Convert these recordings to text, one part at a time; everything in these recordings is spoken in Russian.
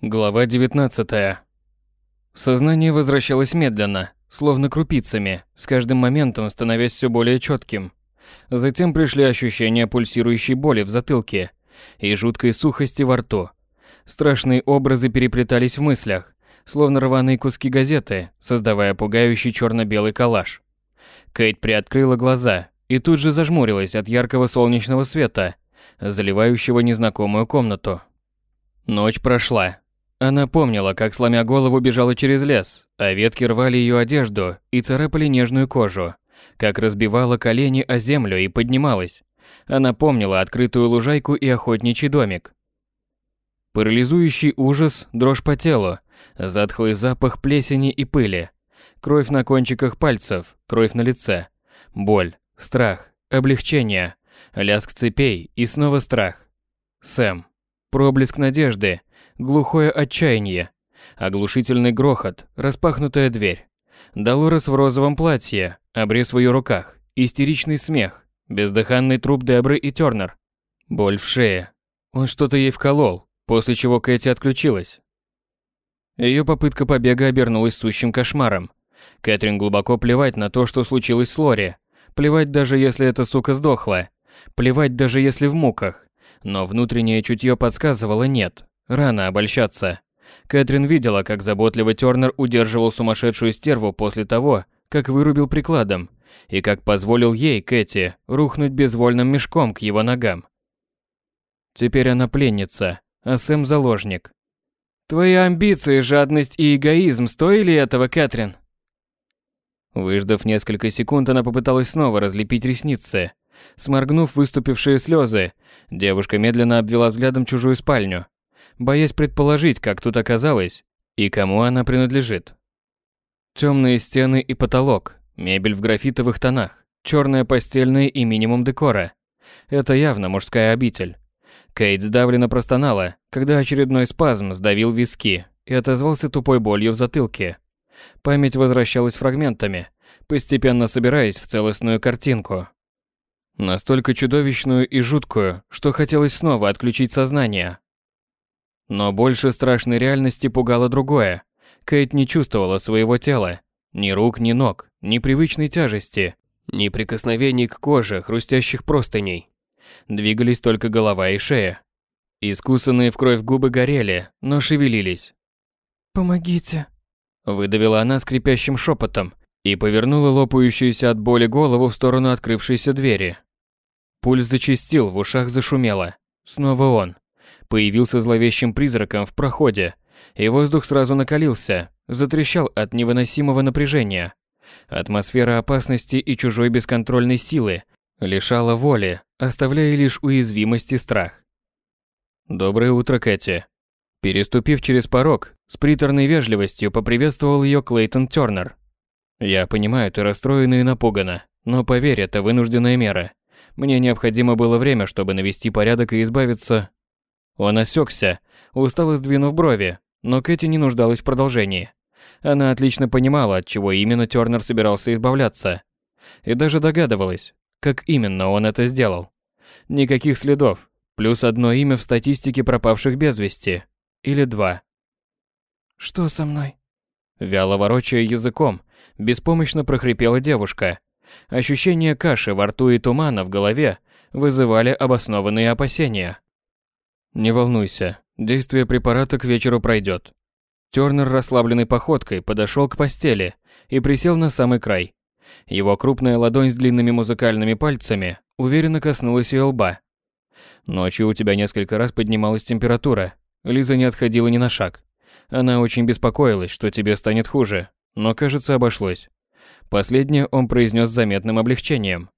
Глава 19. Сознание возвращалось медленно, словно крупицами, с каждым моментом становясь все более четким. Затем пришли ощущения пульсирующей боли в затылке и жуткой сухости во рту. Страшные образы переплетались в мыслях, словно рваные куски газеты, создавая пугающий черно-белый коллаж. Кейт приоткрыла глаза и тут же зажмурилась от яркого солнечного света, заливающего незнакомую комнату. Ночь прошла, она помнила, как сломя голову бежала через лес, а ветки рвали ее одежду и царапали нежную кожу, как разбивала колени о землю и поднималась. Она помнила открытую лужайку и охотничий домик. Парализующий ужас, дрожь по телу, затхлый запах плесени и пыли, кровь на кончиках пальцев, кровь на лице, боль, страх, облегчение, лязг цепей и снова страх. Сэм. Проблеск надежды – глухое отчаяние, оглушительный грохот, распахнутая дверь. Долорес в розовом платье, обрез в ее руках, истеричный смех, бездыханный труп Дебры и Тернер. Боль в шее. Он что-то ей вколол, после чего Кэти отключилась. Ее попытка побега обернулась сущим кошмаром. Кэтрин глубоко плевать на то, что случилось с Лори. Плевать даже если эта сука сдохла. Плевать даже если в муках. Но внутреннее чутье подсказывало нет. Рано обольщаться. Кэтрин видела, как заботливый Тёрнер удерживал сумасшедшую стерву после того, как вырубил прикладом, и как позволил ей, Кэти, рухнуть безвольным мешком к его ногам. Теперь она пленница, а Сэм заложник. Твои амбиции, жадность и эгоизм стоили этого, Кэтрин? Выждав несколько секунд, она попыталась снова разлепить ресницы. Сморгнув выступившие слезы, девушка медленно обвела взглядом чужую спальню боясь предположить, как тут оказалось и кому она принадлежит. Темные стены и потолок, мебель в графитовых тонах, черная постельная и минимум декора. Это явно мужская обитель. Кейт сдавленно простонала, когда очередной спазм сдавил виски и отозвался тупой болью в затылке. Память возвращалась фрагментами, постепенно собираясь в целостную картинку. Настолько чудовищную и жуткую, что хотелось снова отключить сознание, но больше страшной реальности пугало другое. Кейт не чувствовала своего тела. Ни рук, ни ног, ни привычной тяжести, ни прикосновений к коже хрустящих простыней. Двигались только голова и шея. Искусанные в кровь губы горели, но шевелились. «Помогите», — выдавила она скрипящим шепотом и повернула лопающуюся от боли голову в сторону открывшейся двери. Пульс зачастил, в ушах зашумело. Снова он появился зловещим призраком в проходе, и воздух сразу накалился, затрещал от невыносимого напряжения. Атмосфера опасности и чужой бесконтрольной силы лишала воли, оставляя лишь уязвимость и страх. «Доброе утро, Кэти». Переступив через порог, с приторной вежливостью поприветствовал ее Клейтон Тернер. «Я понимаю, ты расстроена и напугана, но поверь, это вынужденная мера. Мне необходимо было время, чтобы навести порядок и избавиться он осекся, устало сдвинув брови, но Кэти не нуждалась в продолжении. Она отлично понимала, от чего именно Тёрнер собирался избавляться. И даже догадывалась, как именно он это сделал. Никаких следов, плюс одно имя в статистике пропавших без вести. Или два. «Что со мной?» Вяло ворочая языком, беспомощно прохрипела девушка. Ощущение каши во рту и тумана в голове вызывали обоснованные опасения. Не волнуйся, действие препарата к вечеру пройдет. Тернер расслабленной походкой подошел к постели и присел на самый край. Его крупная ладонь с длинными музыкальными пальцами уверенно коснулась ее лба. Ночью у тебя несколько раз поднималась температура. Лиза не отходила ни на шаг. Она очень беспокоилась, что тебе станет хуже, но, кажется, обошлось. Последнее он произнес с заметным облегчением.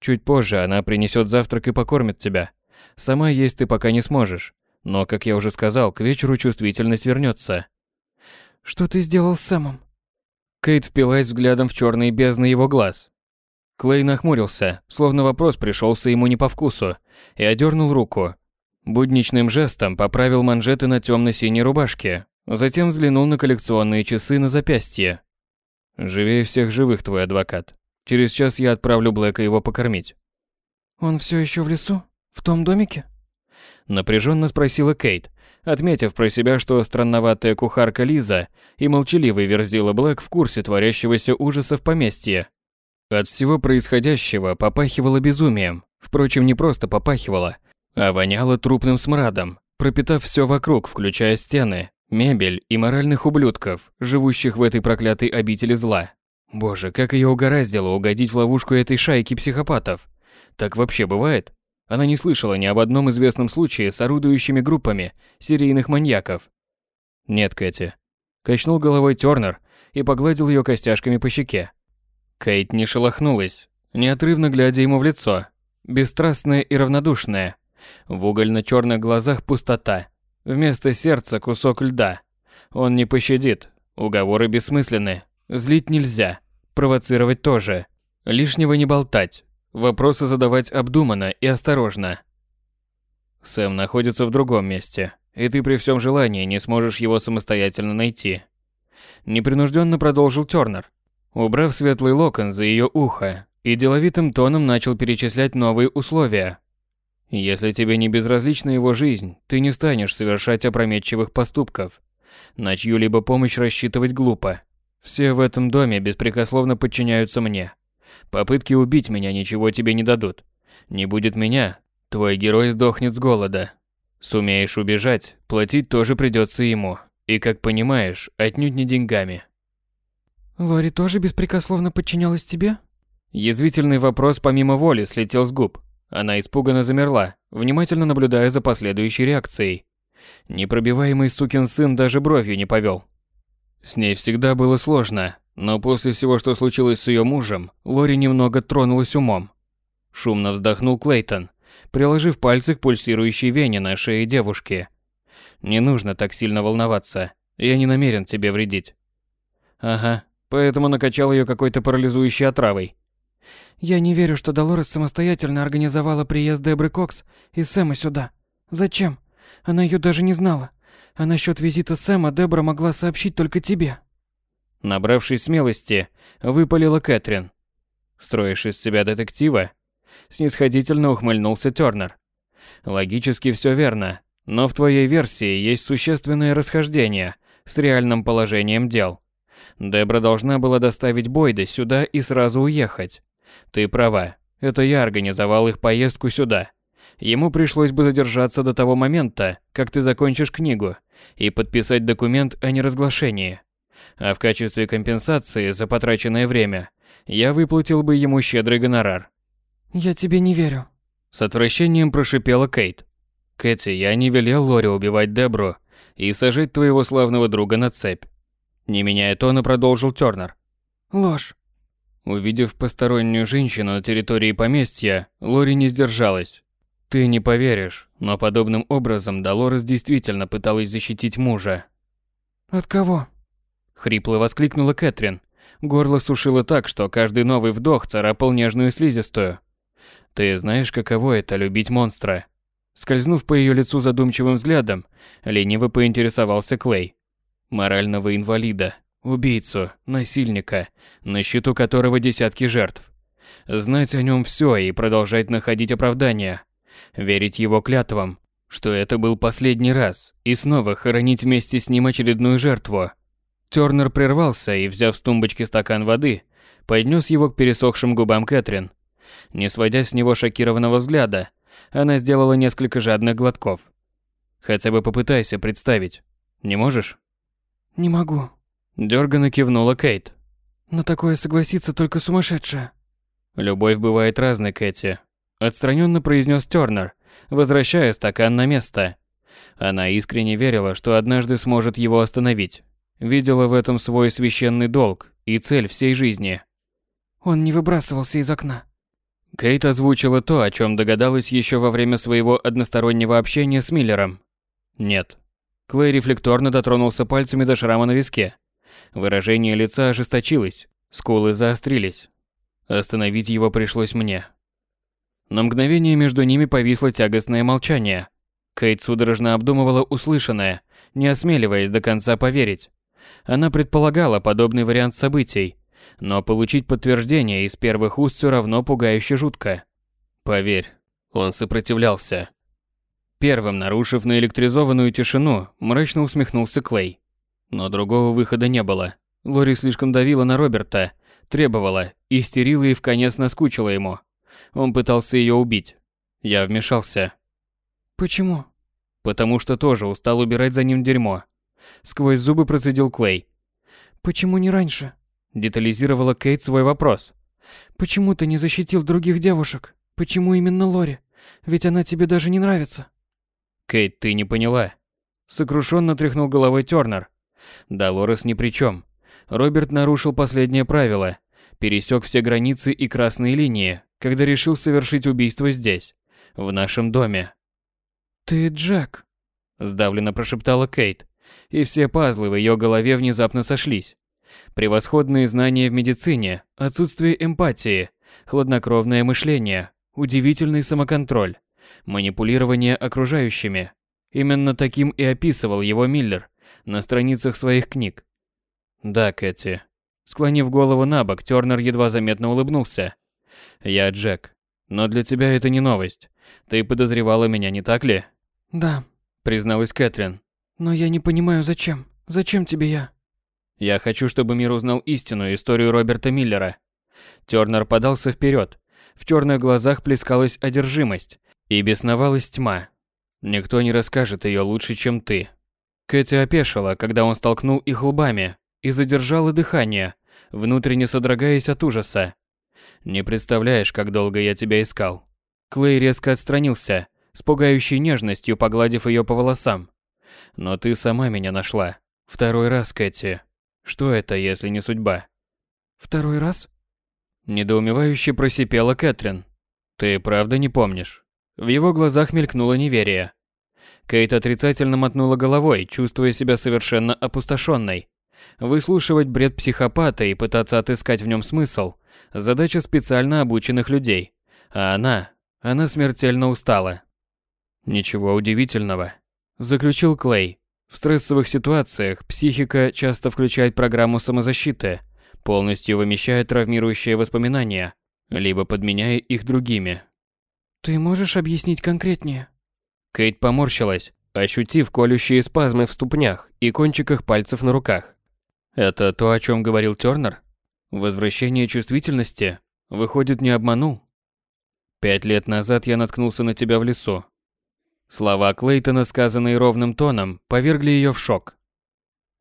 Чуть позже она принесет завтрак и покормит тебя. Сама есть ты пока не сможешь. Но, как я уже сказал, к вечеру чувствительность вернется. Что ты сделал с Сэмом? Кейт впилась взглядом в черные бездны его глаз. Клей нахмурился, словно вопрос пришелся ему не по вкусу, и одернул руку. Будничным жестом поправил манжеты на темно-синей рубашке, затем взглянул на коллекционные часы на запястье. «Живее всех живых, твой адвокат. Через час я отправлю Блэка его покормить». «Он все еще в лесу?» В том домике? Напряженно спросила Кейт, отметив про себя, что странноватая кухарка Лиза и молчаливый Верзила Блэк в курсе творящегося ужаса в поместье. От всего происходящего попахивало безумием. Впрочем, не просто попахивало, а воняло трупным смрадом, пропитав все вокруг, включая стены, мебель и моральных ублюдков, живущих в этой проклятой обители зла. Боже, как ее угораздило угодить в ловушку этой шайки психопатов. Так вообще бывает? Она не слышала ни об одном известном случае с орудующими группами серийных маньяков. Нет, Кэти. Качнул головой Тёрнер и погладил ее костяшками по щеке. Кейт не шелохнулась, неотрывно глядя ему в лицо. Бесстрастная и равнодушная. В угольно-черных глазах пустота. Вместо сердца кусок льда. Он не пощадит. Уговоры бессмысленны. Злить нельзя. Провоцировать тоже. Лишнего не болтать. Вопросы задавать обдуманно и осторожно. Сэм находится в другом месте, и ты при всем желании не сможешь его самостоятельно найти. Непринужденно продолжил Тёрнер, убрав светлый локон за ее ухо, и деловитым тоном начал перечислять новые условия. Если тебе не безразлична его жизнь, ты не станешь совершать опрометчивых поступков. На чью-либо помощь рассчитывать глупо. Все в этом доме беспрекословно подчиняются мне. Попытки убить меня ничего тебе не дадут. Не будет меня, твой герой сдохнет с голода. Сумеешь убежать, платить тоже придется ему. И, как понимаешь, отнюдь не деньгами. Лори тоже беспрекословно подчинялась тебе? Язвительный вопрос помимо воли слетел с губ. Она испуганно замерла, внимательно наблюдая за последующей реакцией. Непробиваемый сукин сын даже бровью не повел. С ней всегда было сложно, но после всего, что случилось с ее мужем, Лори немного тронулась умом. Шумно вздохнул Клейтон, приложив пальцы к пульсирующей вене на шее девушки. «Не нужно так сильно волноваться. Я не намерен тебе вредить». «Ага, поэтому накачал ее какой-то парализующей отравой». «Я не верю, что Долорес самостоятельно организовала приезд Дебры Кокс и Сэма сюда. Зачем? Она ее даже не знала. А насчет визита Сэма Дебра могла сообщить только тебе». Набравшись смелости, выпалила Кэтрин. «Строишь из себя детектива?» Снисходительно ухмыльнулся Тёрнер. «Логически все верно, но в твоей версии есть существенное расхождение с реальным положением дел. Дебра должна была доставить Бойда сюда и сразу уехать. Ты права, это я организовал их поездку сюда. Ему пришлось бы задержаться до того момента, как ты закончишь книгу, и подписать документ о неразглашении а в качестве компенсации за потраченное время я выплатил бы ему щедрый гонорар. «Я тебе не верю», — с отвращением прошипела Кейт. «Кэти, я не велел Лори убивать Дебру и сажать твоего славного друга на цепь». Не меняя тона, продолжил Тёрнер. «Ложь». Увидев постороннюю женщину на территории поместья, Лори не сдержалась. Ты не поверишь, но подобным образом Долорес действительно пыталась защитить мужа. От кого? Хрипло воскликнула Кэтрин. Горло сушило так, что каждый новый вдох царапал нежную слизистую. Ты знаешь, каково это любить монстра? Скользнув по ее лицу задумчивым взглядом, лениво поинтересовался Клей. Морального инвалида, убийцу, насильника, на счету которого десятки жертв. Знать о нем все и продолжать находить оправдания. Верить его клятвам, что это был последний раз, и снова хоронить вместе с ним очередную жертву – Тёрнер прервался и, взяв с тумбочки стакан воды, поднес его к пересохшим губам Кэтрин. Не сводя с него шокированного взгляда, она сделала несколько жадных глотков. Хотя бы попытайся представить. Не можешь? Не могу. Дёрганно кивнула Кейт. На такое согласится только сумасшедшая. Любовь бывает разной, Кэти. Отстраненно произнес Тёрнер, возвращая стакан на место. Она искренне верила, что однажды сможет его остановить. Видела в этом свой священный долг и цель всей жизни. Он не выбрасывался из окна. Кейт озвучила то, о чем догадалась еще во время своего одностороннего общения с Миллером. Нет. Клей рефлекторно дотронулся пальцами до шрама на виске. Выражение лица ожесточилось, скулы заострились. Остановить его пришлось мне. На мгновение между ними повисло тягостное молчание. Кейт судорожно обдумывала услышанное, не осмеливаясь до конца поверить. Она предполагала подобный вариант событий, но получить подтверждение из первых уст все равно пугающе жутко. Поверь, он сопротивлялся. Первым, нарушив наэлектризованную тишину, мрачно усмехнулся Клей. Но другого выхода не было. Лори слишком давила на Роберта, требовала, истерила и в конец наскучила ему. Он пытался ее убить. Я вмешался. «Почему?» «Потому что тоже устал убирать за ним дерьмо». Сквозь зубы процедил Клей. «Почему не раньше?» Детализировала Кейт свой вопрос. «Почему ты не защитил других девушек? Почему именно Лори? Ведь она тебе даже не нравится». Кейт, ты не поняла. Сокрушенно тряхнул головой Тёрнер. Долорес ни при чем. Роберт нарушил последнее правило. Пересек все границы и красные линии, когда решил совершить убийство здесь, в нашем доме. «Ты Джек», – сдавленно прошептала Кейт, и все пазлы в ее голове внезапно сошлись. Превосходные знания в медицине, отсутствие эмпатии, хладнокровное мышление, удивительный самоконтроль манипулирование окружающими. Именно таким и описывал его Миллер на страницах своих книг. Да, Кэти. Склонив голову на бок, Тёрнер едва заметно улыбнулся. Я Джек. Но для тебя это не новость. Ты подозревала меня, не так ли? Да, призналась Кэтрин. Но я не понимаю, зачем? Зачем тебе я? Я хочу, чтобы мир узнал истинную историю Роберта Миллера. Тёрнер подался вперед. В черных глазах плескалась одержимость, и бесновалась тьма. Никто не расскажет ее лучше, чем ты. Кэти опешила, когда он столкнул их лбами и задержала дыхание, внутренне содрогаясь от ужаса. Не представляешь, как долго я тебя искал. Клей резко отстранился, с пугающей нежностью погладив ее по волосам. Но ты сама меня нашла. Второй раз, Кэти. Что это, если не судьба? Второй раз? Недоумевающе просипела Кэтрин. Ты правда не помнишь? В его глазах мелькнуло неверие. Кейт отрицательно мотнула головой, чувствуя себя совершенно опустошенной. Выслушивать бред психопата и пытаться отыскать в нем смысл – задача специально обученных людей. А она, она смертельно устала. Ничего удивительного, заключил Клей. В стрессовых ситуациях психика часто включает программу самозащиты, полностью вымещая травмирующие воспоминания, либо подменяя их другими, ты можешь объяснить конкретнее? Кейт поморщилась, ощутив колющие спазмы в ступнях и кончиках пальцев на руках. Это то, о чем говорил Тёрнер? Возвращение чувствительности? Выходит, не обманул? Пять лет назад я наткнулся на тебя в лесу. Слова Клейтона, сказанные ровным тоном, повергли ее в шок.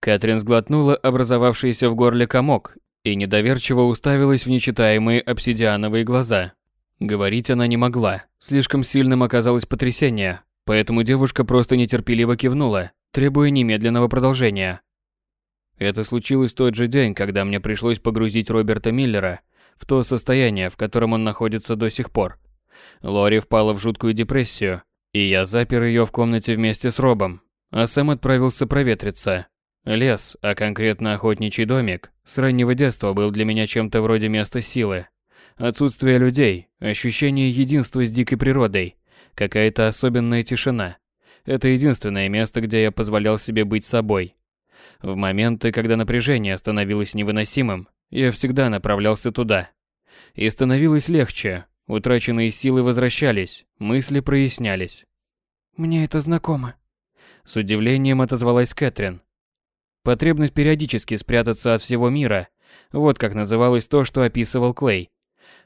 Кэтрин сглотнула образовавшийся в горле комок и недоверчиво уставилась в нечитаемые обсидиановые глаза. Говорить она не могла, слишком сильным оказалось потрясение, поэтому девушка просто нетерпеливо кивнула, требуя немедленного продолжения. Это случилось в тот же день, когда мне пришлось погрузить Роберта Миллера в то состояние, в котором он находится до сих пор. Лори впала в жуткую депрессию, и я запер ее в комнате вместе с Робом, а сам отправился проветриться. Лес, а конкретно охотничий домик, с раннего детства был для меня чем-то вроде места силы. Отсутствие людей, ощущение единства с дикой природой, какая-то особенная тишина. Это единственное место, где я позволял себе быть собой. В моменты, когда напряжение становилось невыносимым, я всегда направлялся туда. И становилось легче, утраченные силы возвращались, мысли прояснялись. «Мне это знакомо», — с удивлением отозвалась Кэтрин. Потребность периодически спрятаться от всего мира — вот как называлось то, что описывал Клей.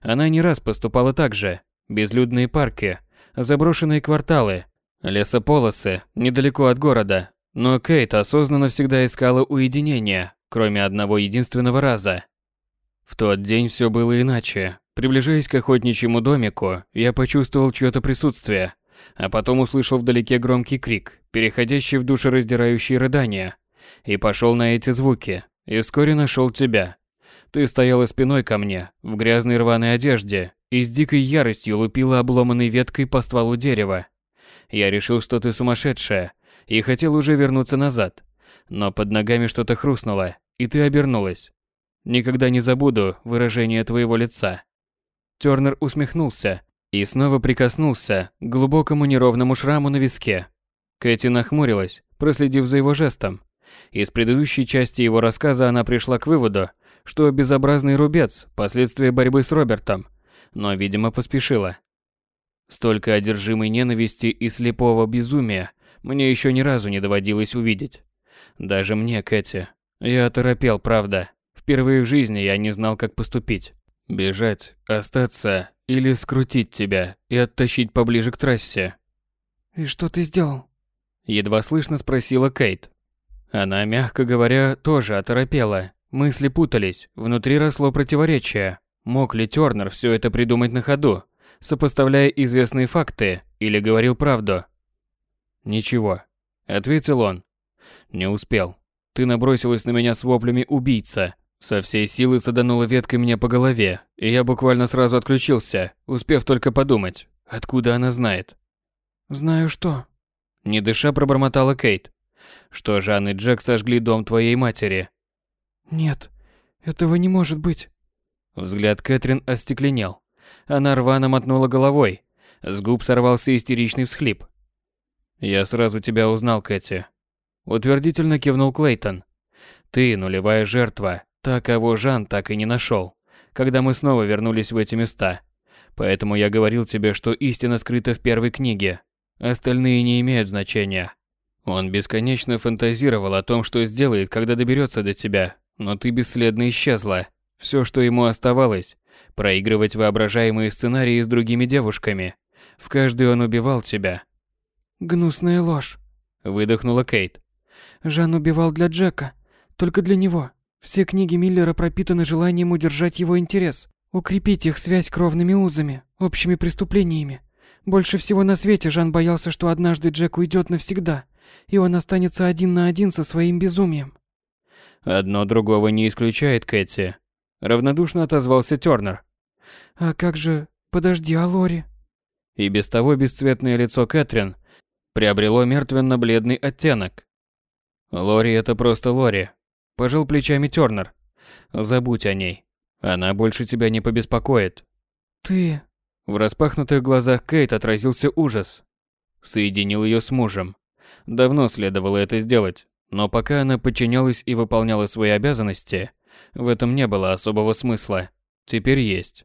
Она не раз поступала так же. Безлюдные парки, заброшенные кварталы, лесополосы недалеко от города. Но Кейт осознанно всегда искала уединения, кроме одного единственного раза. В тот день все было иначе. Приближаясь к охотничьему домику, я почувствовал чье-то присутствие, а потом услышал вдалеке громкий крик, переходящий в душераздирающие рыдания, и пошел на эти звуки, и вскоре нашел тебя. Ты стояла спиной ко мне, в грязной рваной одежде, и с дикой яростью лупила обломанной веткой по стволу дерева. Я решил, что ты сумасшедшая, и хотел уже вернуться назад. Но под ногами что-то хрустнуло, и ты обернулась. Никогда не забуду выражение твоего лица. Тёрнер усмехнулся и снова прикоснулся к глубокому неровному шраму на виске. Кэти нахмурилась, проследив за его жестом. Из предыдущей части его рассказа она пришла к выводу, что безобразный рубец – последствия борьбы с Робертом, но, видимо, поспешила. Столько одержимой ненависти и слепого безумия мне еще ни разу не доводилось увидеть. Даже мне, Кэти. Я оторопел, правда. Впервые в жизни я не знал, как поступить. Бежать, остаться или скрутить тебя и оттащить поближе к трассе. «И что ты сделал?» Едва слышно спросила Кейт. Она, мягко говоря, тоже оторопела. Мысли путались, внутри росло противоречие. Мог ли Тёрнер все это придумать на ходу, сопоставляя известные факты, или говорил правду? «Ничего», — ответил он. «Не успел. Ты набросилась на меня с воплями «убийца». Со всей силы саданула веткой мне по голове, и я буквально сразу отключился, успев только подумать, откуда она знает. «Знаю что», — не дыша пробормотала Кейт. «Что Жан и Джек сожгли дом твоей матери». «Нет, этого не может быть». Взгляд Кэтрин остекленел. Она рвано мотнула головой. С губ сорвался истеричный всхлип. «Я сразу тебя узнал, Кэти». Утвердительно кивнул Клейтон. «Ты нулевая жертва, та, кого Жан так и не нашел, когда мы снова вернулись в эти места. Поэтому я говорил тебе, что истина скрыта в первой книге. Остальные не имеют значения». Он бесконечно фантазировал о том, что сделает, когда доберется до тебя, но ты бесследно исчезла. Все, что ему оставалось, проигрывать воображаемые сценарии с другими девушками. В каждой он убивал тебя. «Гнусная ложь», — выдохнула Кейт. «Жан убивал для Джека, только для него. Все книги Миллера пропитаны желанием удержать его интерес, укрепить их связь кровными узами, общими преступлениями. Больше всего на свете Жан боялся, что однажды Джек уйдет навсегда, и он останется один на один со своим безумием. Одно другого не исключает, Кэти. Равнодушно отозвался Тёрнер. А как же... Подожди, а Лори? И без того бесцветное лицо Кэтрин приобрело мертвенно-бледный оттенок. Лори это просто Лори. Пожал плечами Тёрнер. Забудь о ней. Она больше тебя не побеспокоит. Ты... В распахнутых глазах Кейт отразился ужас. Соединил ее с мужем. Давно следовало это сделать. Но пока она подчинялась и выполняла свои обязанности, в этом не было особого смысла. Теперь есть.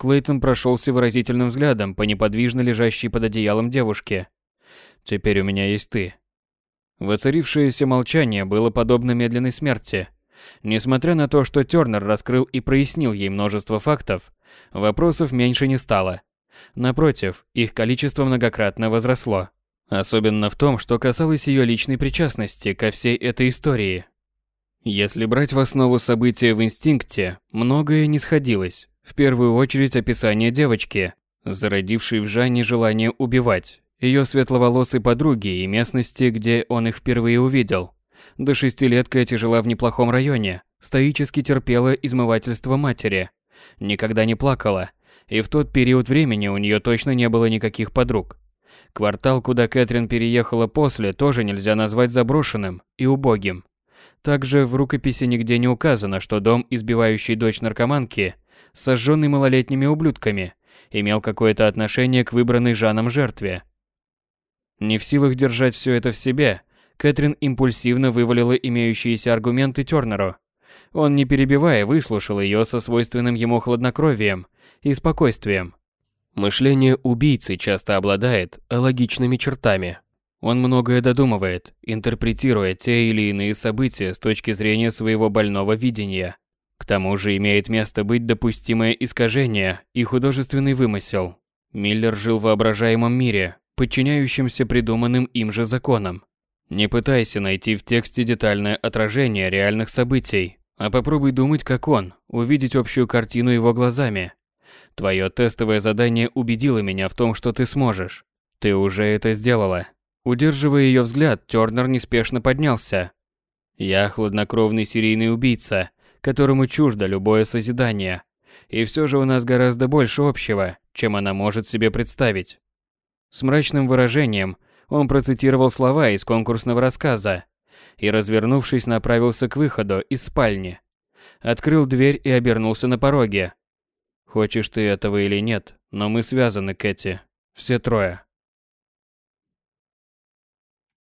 Клейтон прошелся выразительным взглядом по неподвижно лежащей под одеялом девушке. «Теперь у меня есть ты». Воцарившееся молчание было подобно медленной смерти. Несмотря на то, что Тёрнер раскрыл и прояснил ей множество фактов, вопросов меньше не стало. Напротив, их количество многократно возросло. Особенно в том, что касалось ее личной причастности ко всей этой истории. Если брать в основу события в инстинкте, многое не сходилось. В первую очередь описание девочки, зародившей в Жанне желание убивать, ее светловолосой подруги и местности, где он их впервые увидел. До шести лет Кэти жила в неплохом районе, стоически терпела измывательство матери, никогда не плакала, и в тот период времени у нее точно не было никаких подруг. Квартал, куда Кэтрин переехала после, тоже нельзя назвать заброшенным и убогим. Также в рукописи нигде не указано, что дом, избивающий дочь наркоманки, сожженный малолетними ублюдками, имел какое-то отношение к выбранной Жаном жертве. Не в силах держать все это в себе, Кэтрин импульсивно вывалила имеющиеся аргументы Тёрнеру. Он, не перебивая, выслушал ее со свойственным ему хладнокровием и спокойствием. Мышление убийцы часто обладает логичными чертами. Он многое додумывает, интерпретируя те или иные события с точки зрения своего больного видения. К тому же имеет место быть допустимое искажение и художественный вымысел. Миллер жил в воображаемом мире, подчиняющемся придуманным им же законам. Не пытайся найти в тексте детальное отражение реальных событий, а попробуй думать как он, увидеть общую картину его глазами, Твое тестовое задание убедило меня в том, что ты сможешь. Ты уже это сделала. Удерживая ее взгляд, Тёрнер неспешно поднялся. Я хладнокровный серийный убийца, которому чуждо любое созидание. И все же у нас гораздо больше общего, чем она может себе представить. С мрачным выражением он процитировал слова из конкурсного рассказа и, развернувшись, направился к выходу из спальни. Открыл дверь и обернулся на пороге. Хочешь ты этого или нет, но мы связаны, Кэти. Все трое.